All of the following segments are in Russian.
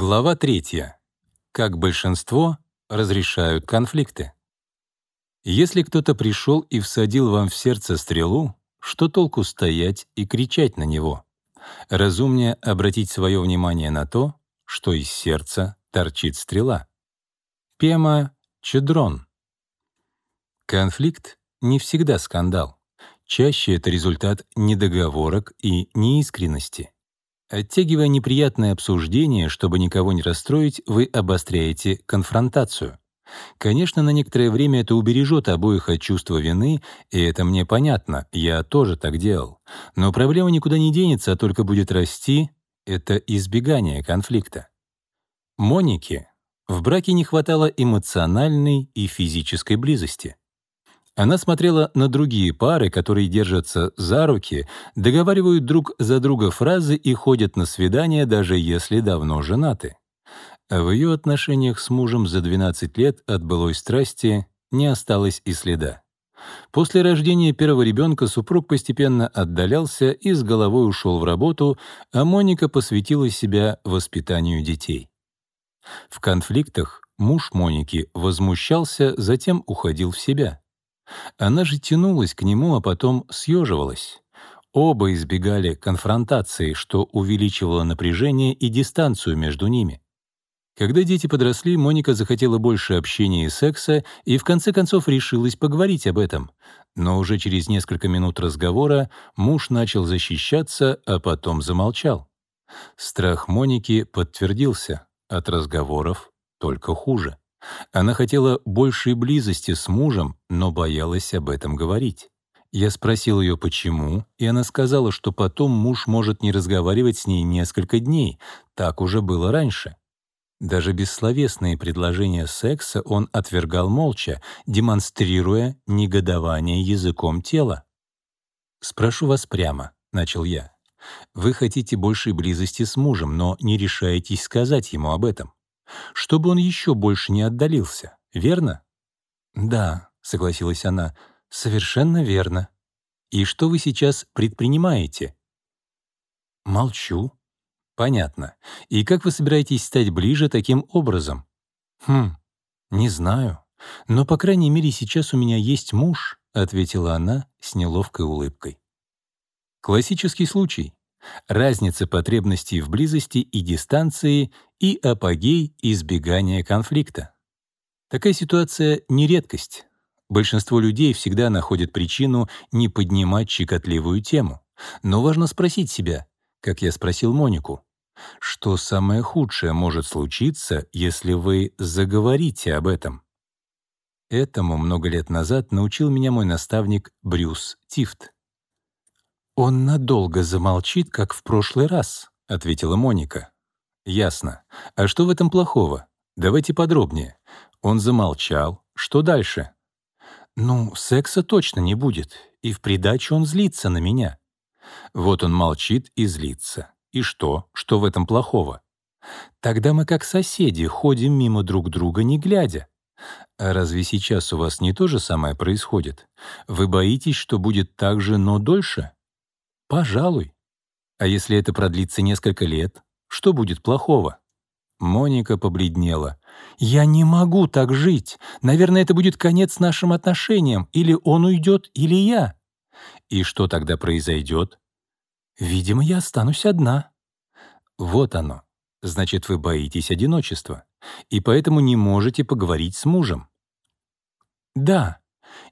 Глава третья. Как большинство разрешают конфликты. Если кто-то пришел и всадил вам в сердце стрелу, что толку стоять и кричать на него? Разумнее обратить свое внимание на то, что из сердца торчит стрела. Пема Чедрон. Конфликт — не всегда скандал. Чаще это результат недоговорок и неискренности. Оттягивая неприятное обсуждение, чтобы никого не расстроить, вы обостряете конфронтацию. Конечно, на некоторое время это убережет обоих от чувства вины, и это мне понятно, я тоже так делал. Но проблема никуда не денется, а только будет расти — это избегание конфликта. Монике в браке не хватало эмоциональной и физической близости. Она смотрела на другие пары, которые держатся за руки, договаривают друг за друга фразы и ходят на свидания, даже если давно женаты. А в ее отношениях с мужем за 12 лет от былой страсти не осталось и следа. После рождения первого ребенка супруг постепенно отдалялся и с головой ушел в работу, а Моника посвятила себя воспитанию детей. В конфликтах муж Моники возмущался, затем уходил в себя. Она же тянулась к нему, а потом съеживалась. Оба избегали конфронтации, что увеличивало напряжение и дистанцию между ними. Когда дети подросли, Моника захотела больше общения и секса и в конце концов решилась поговорить об этом. Но уже через несколько минут разговора муж начал защищаться, а потом замолчал. Страх Моники подтвердился. От разговоров только хуже. Она хотела большей близости с мужем, но боялась об этом говорить. Я спросил ее, почему, и она сказала, что потом муж может не разговаривать с ней несколько дней. Так уже было раньше. Даже бессловесные предложения секса он отвергал молча, демонстрируя негодование языком тела. «Спрошу вас прямо», — начал я. «Вы хотите большей близости с мужем, но не решаетесь сказать ему об этом чтобы он еще больше не отдалился, верно? «Да», — согласилась она, — «совершенно верно. И что вы сейчас предпринимаете?» «Молчу». «Понятно. И как вы собираетесь стать ближе таким образом?» «Хм, не знаю. Но, по крайней мере, сейчас у меня есть муж», — ответила она с неловкой улыбкой. Классический случай. Разница потребностей в близости и дистанции и апогей избегания конфликта. Такая ситуация — не редкость. Большинство людей всегда находят причину не поднимать щекотливую тему. Но важно спросить себя, как я спросил Монику, что самое худшее может случиться, если вы заговорите об этом? Этому много лет назад научил меня мой наставник Брюс Тифт. «Он надолго замолчит, как в прошлый раз», — ответила Моника. «Ясно. А что в этом плохого? Давайте подробнее. Он замолчал. Что дальше?» «Ну, секса точно не будет, и в придачу он злится на меня». Вот он молчит и злится. И что? Что в этом плохого? Тогда мы как соседи ходим мимо друг друга, не глядя. А разве сейчас у вас не то же самое происходит? Вы боитесь, что будет так же, но дольше? Пожалуй. А если это продлится несколько лет, что будет плохого? Моника побледнела. «Я не могу так жить. Наверное, это будет конец нашим отношениям. Или он уйдет, или я». «И что тогда произойдет?» «Видимо, я останусь одна». «Вот оно. Значит, вы боитесь одиночества. И поэтому не можете поговорить с мужем». «Да.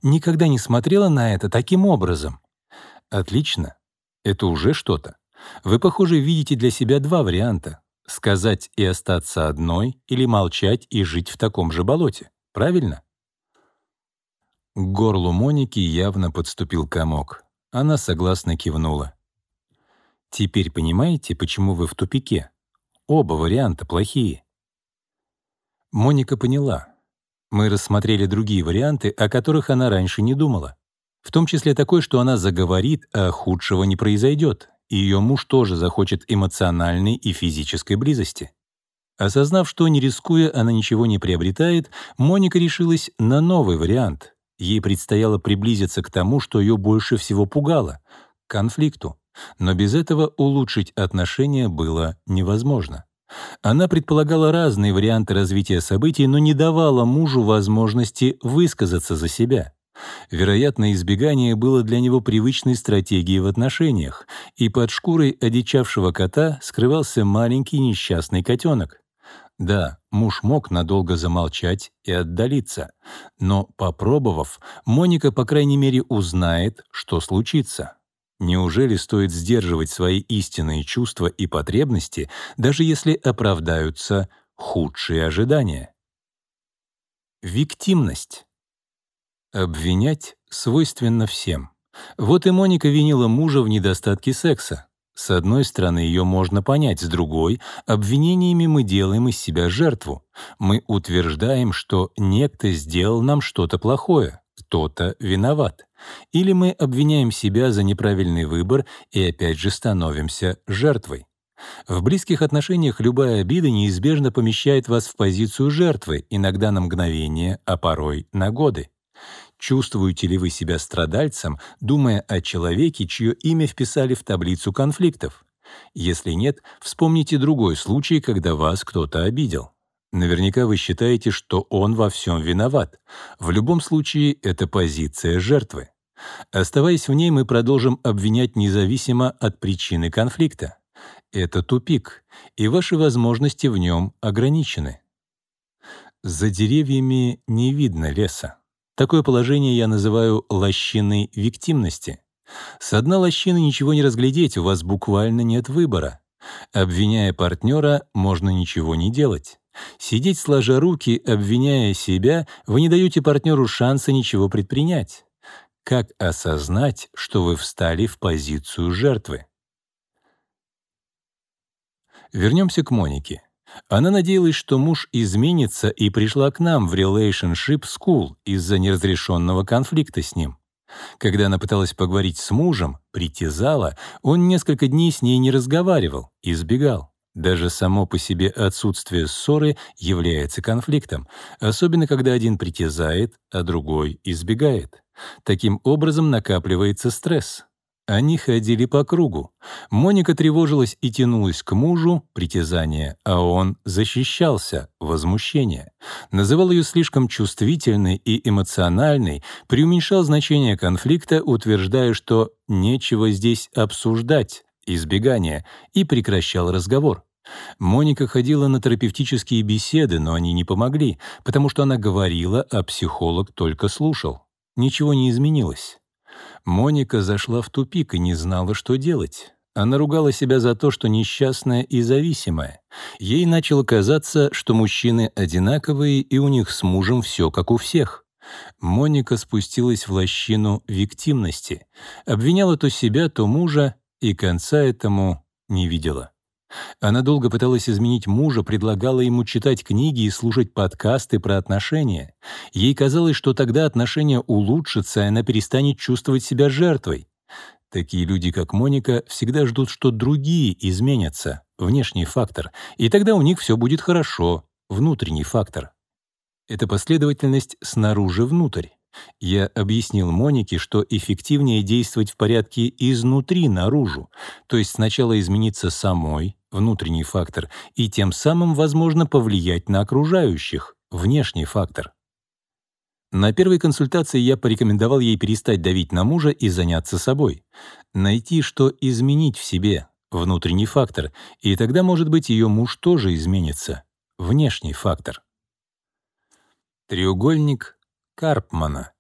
Никогда не смотрела на это таким образом». «Отлично. Это уже что-то. Вы, похоже, видите для себя два варианта — сказать и остаться одной или молчать и жить в таком же болоте. Правильно? К горлу Моники явно подступил комок. Она согласно кивнула. «Теперь понимаете, почему вы в тупике? Оба варианта плохие». Моника поняла. Мы рассмотрели другие варианты, о которых она раньше не думала в том числе такой, что она заговорит, а худшего не произойдет, и ее муж тоже захочет эмоциональной и физической близости. Осознав, что, не рискуя, она ничего не приобретает, Моника решилась на новый вариант. Ей предстояло приблизиться к тому, что ее больше всего пугало — конфликту. Но без этого улучшить отношения было невозможно. Она предполагала разные варианты развития событий, но не давала мужу возможности высказаться за себя. Вероятно, избегание было для него привычной стратегией в отношениях, и под шкурой одичавшего кота скрывался маленький несчастный котенок. Да, муж мог надолго замолчать и отдалиться, но, попробовав, Моника, по крайней мере, узнает, что случится. Неужели стоит сдерживать свои истинные чувства и потребности, даже если оправдаются худшие ожидания? Виктимность. Обвинять свойственно всем. Вот и Моника винила мужа в недостатке секса. С одной стороны, ее можно понять, с другой — обвинениями мы делаем из себя жертву. Мы утверждаем, что некто сделал нам что-то плохое, кто-то виноват. Или мы обвиняем себя за неправильный выбор и опять же становимся жертвой. В близких отношениях любая обида неизбежно помещает вас в позицию жертвы, иногда на мгновение, а порой на годы. Чувствуете ли вы себя страдальцем, думая о человеке, чье имя вписали в таблицу конфликтов? Если нет, вспомните другой случай, когда вас кто-то обидел. Наверняка вы считаете, что он во всем виноват. В любом случае, это позиция жертвы. Оставаясь в ней, мы продолжим обвинять независимо от причины конфликта. Это тупик, и ваши возможности в нем ограничены. За деревьями не видно леса. Такое положение я называю лощиной виктимности. С дна лощины ничего не разглядеть, у вас буквально нет выбора. Обвиняя партнера, можно ничего не делать. Сидеть сложа руки, обвиняя себя, вы не даете партнеру шанса ничего предпринять. Как осознать, что вы встали в позицию жертвы? Вернемся к Монике. Она надеялась, что муж изменится и пришла к нам в Relationship School из-за неразрешенного конфликта с ним. Когда она пыталась поговорить с мужем, притязала, он несколько дней с ней не разговаривал, избегал. Даже само по себе отсутствие ссоры является конфликтом, особенно когда один притязает, а другой избегает. Таким образом накапливается стресс. Они ходили по кругу. Моника тревожилась и тянулась к мужу, притязание, а он защищался, возмущение. Называл ее слишком чувствительной и эмоциональной, преуменьшал значение конфликта, утверждая, что нечего здесь обсуждать, избегание, и прекращал разговор. Моника ходила на терапевтические беседы, но они не помогли, потому что она говорила, а психолог только слушал. Ничего не изменилось. Моника зашла в тупик и не знала, что делать. Она ругала себя за то, что несчастная и зависимая. Ей начало казаться, что мужчины одинаковые, и у них с мужем все как у всех. Моника спустилась в лощину виктимности, обвиняла то себя, то мужа, и конца этому не видела. Она долго пыталась изменить мужа, предлагала ему читать книги и слушать подкасты про отношения. Ей казалось, что тогда отношения улучшатся, и она перестанет чувствовать себя жертвой. Такие люди, как Моника, всегда ждут, что другие изменятся, внешний фактор, и тогда у них все будет хорошо, внутренний фактор. Это последовательность снаружи-внутрь. Я объяснил Монике, что эффективнее действовать в порядке изнутри наружу, то есть сначала измениться самой, внутренний фактор, и тем самым, возможно, повлиять на окружающих, внешний фактор. На первой консультации я порекомендовал ей перестать давить на мужа и заняться собой. Найти, что изменить в себе, внутренний фактор, и тогда, может быть, ее муж тоже изменится, внешний фактор. Треугольник Карпмана.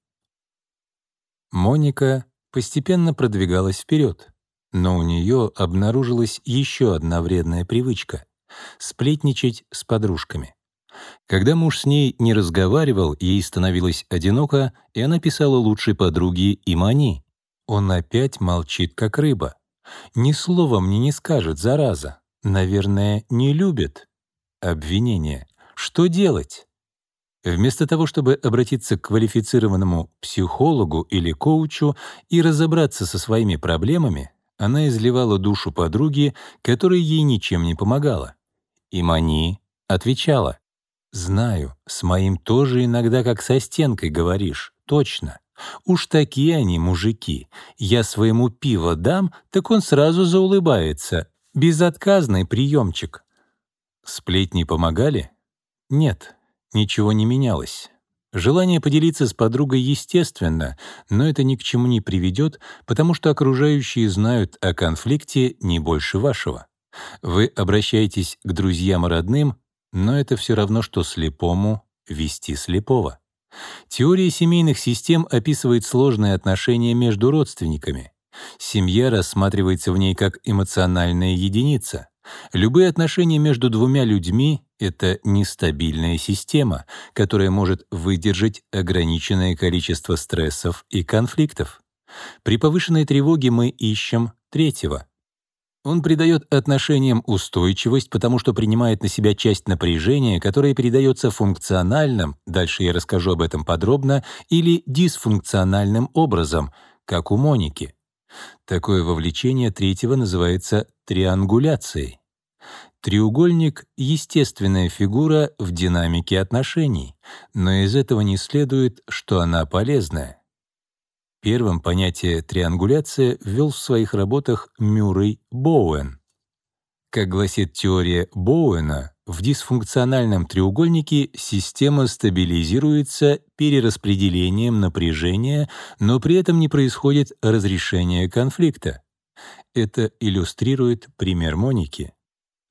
Моника постепенно продвигалась вперед, но у нее обнаружилась еще одна вредная привычка — сплетничать с подружками. Когда муж с ней не разговаривал, ей становилось одиноко, и она писала лучшей подруге Имани. Он опять молчит, как рыба. Ни слова мне не скажет, зараза. Наверное, не любит. Обвинение. Что делать? Вместо того, чтобы обратиться к квалифицированному психологу или коучу и разобраться со своими проблемами, она изливала душу подруги, которая ей ничем не помогала. И Мани отвечала, «Знаю, с моим тоже иногда как со стенкой говоришь, точно. Уж такие они, мужики. Я своему пиво дам, так он сразу заулыбается. Безотказный приемчик». Сплетни помогали? Нет, ничего не менялось. Желание поделиться с подругой естественно, но это ни к чему не приведет, потому что окружающие знают о конфликте не больше вашего. Вы обращаетесь к друзьям и родным, но это все равно, что слепому вести слепого. Теория семейных систем описывает сложные отношения между родственниками. Семья рассматривается в ней как эмоциональная единица. Любые отношения между двумя людьми — это нестабильная система, которая может выдержать ограниченное количество стрессов и конфликтов. При повышенной тревоге мы ищем третьего. Он придает отношениям устойчивость, потому что принимает на себя часть напряжения, которое передается функциональным, дальше я расскажу об этом подробно, или дисфункциональным образом, как у Моники. Такое вовлечение третьего называется триангуляцией. Треугольник — естественная фигура в динамике отношений, но из этого не следует, что она полезная. Первым понятие «триангуляция» ввел в своих работах Мюррей Боуэн. Как гласит теория Боуэна, в дисфункциональном треугольнике система стабилизируется перераспределением напряжения, но при этом не происходит разрешение конфликта. Это иллюстрирует пример Моники.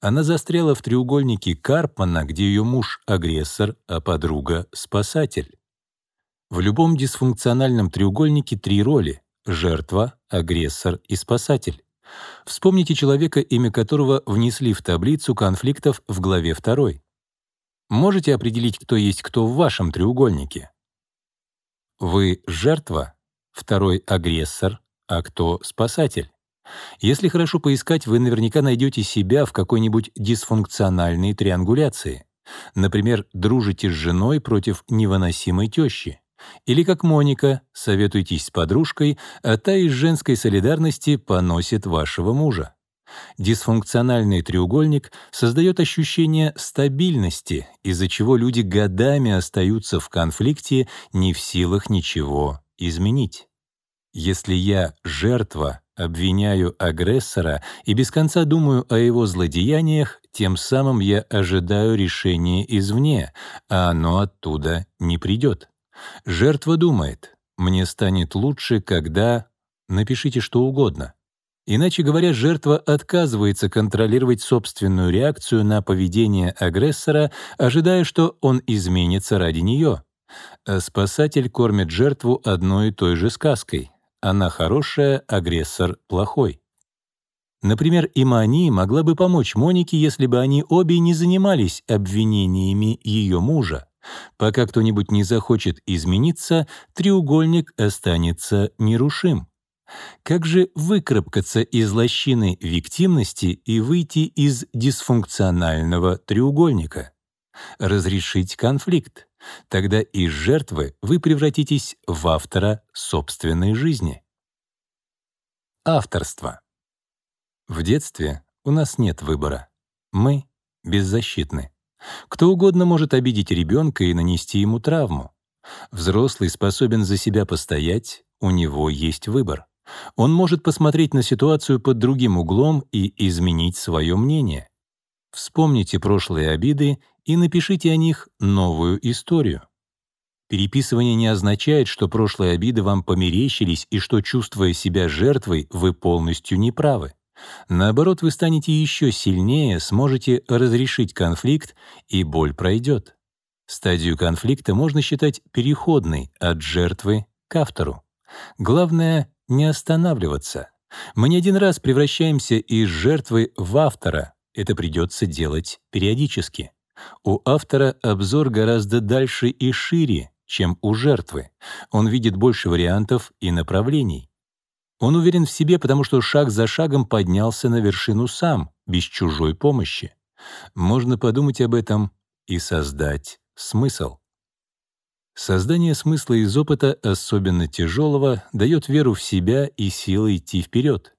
Она застряла в треугольнике Карпмана, где ее муж — агрессор, а подруга — спасатель. В любом дисфункциональном треугольнике три роли — жертва, агрессор и спасатель. Вспомните человека, имя которого внесли в таблицу конфликтов в главе 2. Можете определить, кто есть кто в вашем треугольнике? Вы — жертва, второй — агрессор, а кто — спасатель. Если хорошо поискать, вы наверняка найдете себя в какой-нибудь дисфункциональной триангуляции. Например, дружите с женой против невыносимой тещи. Или как Моника, советуйтесь с подружкой, а та из женской солидарности поносит вашего мужа. Дисфункциональный треугольник создает ощущение стабильности, из-за чего люди годами остаются в конфликте, не в силах ничего изменить. Если я жертва, обвиняю агрессора и без конца думаю о его злодеяниях, тем самым я ожидаю решения извне, а оно оттуда не придет. Жертва думает, мне станет лучше, когда... Напишите что угодно. Иначе говоря, жертва отказывается контролировать собственную реакцию на поведение агрессора, ожидая, что он изменится ради нее. А спасатель кормит жертву одной и той же сказкой. Она хорошая, агрессор плохой. Например, Имани могла бы помочь Монике, если бы они обе не занимались обвинениями ее мужа. Пока кто-нибудь не захочет измениться, треугольник останется нерушим. Как же выкарабкаться из лощины виктимности и выйти из дисфункционального треугольника? Разрешить конфликт. Тогда из жертвы вы превратитесь в автора собственной жизни. Авторство. В детстве у нас нет выбора. Мы беззащитны. Кто угодно может обидеть ребенка и нанести ему травму. Взрослый способен за себя постоять, у него есть выбор. Он может посмотреть на ситуацию под другим углом и изменить свое мнение. Вспомните прошлые обиды и напишите о них новую историю. Переписывание не означает, что прошлые обиды вам померещились и что, чувствуя себя жертвой, вы полностью неправы. Наоборот, вы станете еще сильнее, сможете разрешить конфликт, и боль пройдет. Стадию конфликта можно считать переходной от жертвы к автору. Главное — не останавливаться. Мы не один раз превращаемся из жертвы в автора. Это придется делать периодически. У автора обзор гораздо дальше и шире, чем у жертвы. Он видит больше вариантов и направлений. Он уверен в себе, потому что шаг за шагом поднялся на вершину сам, без чужой помощи. Можно подумать об этом и создать смысл. Создание смысла из опыта, особенно тяжелого, дает веру в себя и силы идти вперед.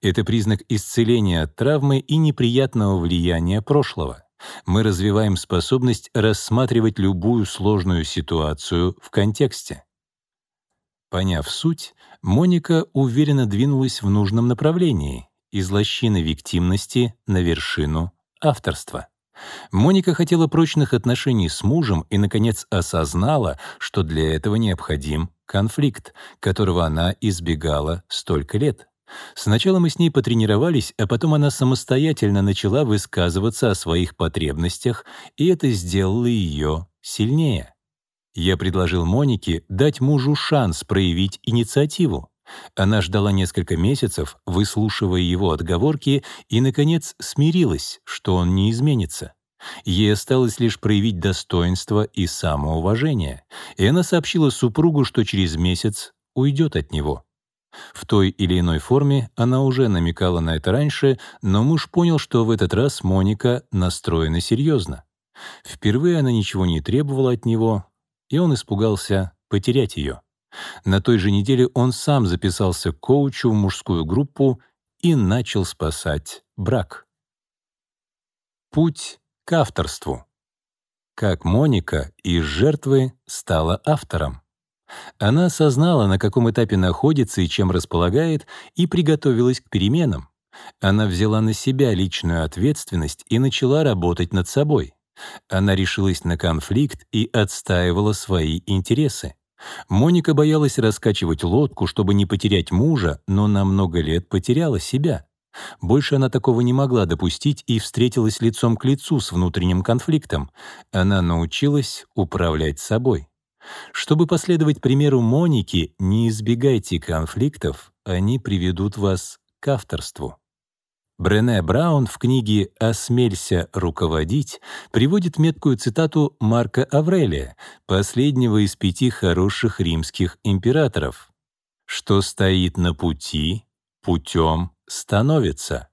Это признак исцеления от травмы и неприятного влияния прошлого. Мы развиваем способность рассматривать любую сложную ситуацию в контексте. Поняв суть, Моника уверенно двинулась в нужном направлении — из лощины виктимности на вершину авторства. Моника хотела прочных отношений с мужем и, наконец, осознала, что для этого необходим конфликт, которого она избегала столько лет. Сначала мы с ней потренировались, а потом она самостоятельно начала высказываться о своих потребностях, и это сделало ее сильнее. Я предложил Монике дать мужу шанс проявить инициативу. Она ждала несколько месяцев, выслушивая его отговорки, и, наконец, смирилась, что он не изменится. Ей осталось лишь проявить достоинство и самоуважение, и она сообщила супругу, что через месяц уйдет от него. В той или иной форме она уже намекала на это раньше, но муж понял, что в этот раз Моника настроена серьезно. Впервые она ничего не требовала от него, и он испугался потерять ее. На той же неделе он сам записался к коучу в мужскую группу и начал спасать брак. Путь к авторству. Как Моника из жертвы стала автором. Она осознала, на каком этапе находится и чем располагает, и приготовилась к переменам. Она взяла на себя личную ответственность и начала работать над собой. Она решилась на конфликт и отстаивала свои интересы. Моника боялась раскачивать лодку, чтобы не потерять мужа, но на много лет потеряла себя. Больше она такого не могла допустить и встретилась лицом к лицу с внутренним конфликтом. Она научилась управлять собой. Чтобы последовать примеру Моники, не избегайте конфликтов, они приведут вас к авторству. Брене Браун в книге «Осмелься руководить» приводит меткую цитату Марка Аврелия, последнего из пяти хороших римских императоров. «Что стоит на пути, путем становится».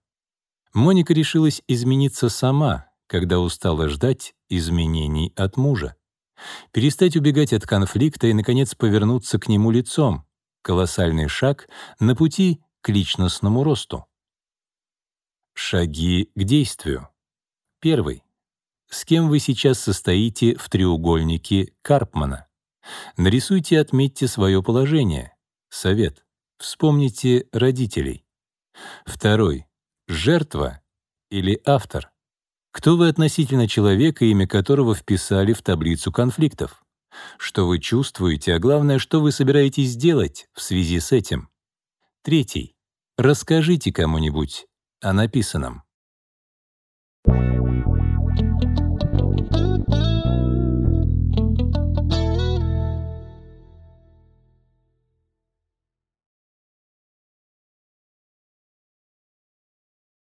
Моника решилась измениться сама, когда устала ждать изменений от мужа. Перестать убегать от конфликта и, наконец, повернуться к нему лицом. Колоссальный шаг на пути к личностному росту. Шаги к действию. Первый. С кем вы сейчас состоите в треугольнике Карпмана? Нарисуйте и отметьте свое положение. Совет. Вспомните родителей. Второй. Жертва или автор? Кто вы относительно человека, имя которого вписали в таблицу конфликтов? Что вы чувствуете, а главное, что вы собираетесь делать в связи с этим? Третий. Расскажите кому-нибудь о написанном.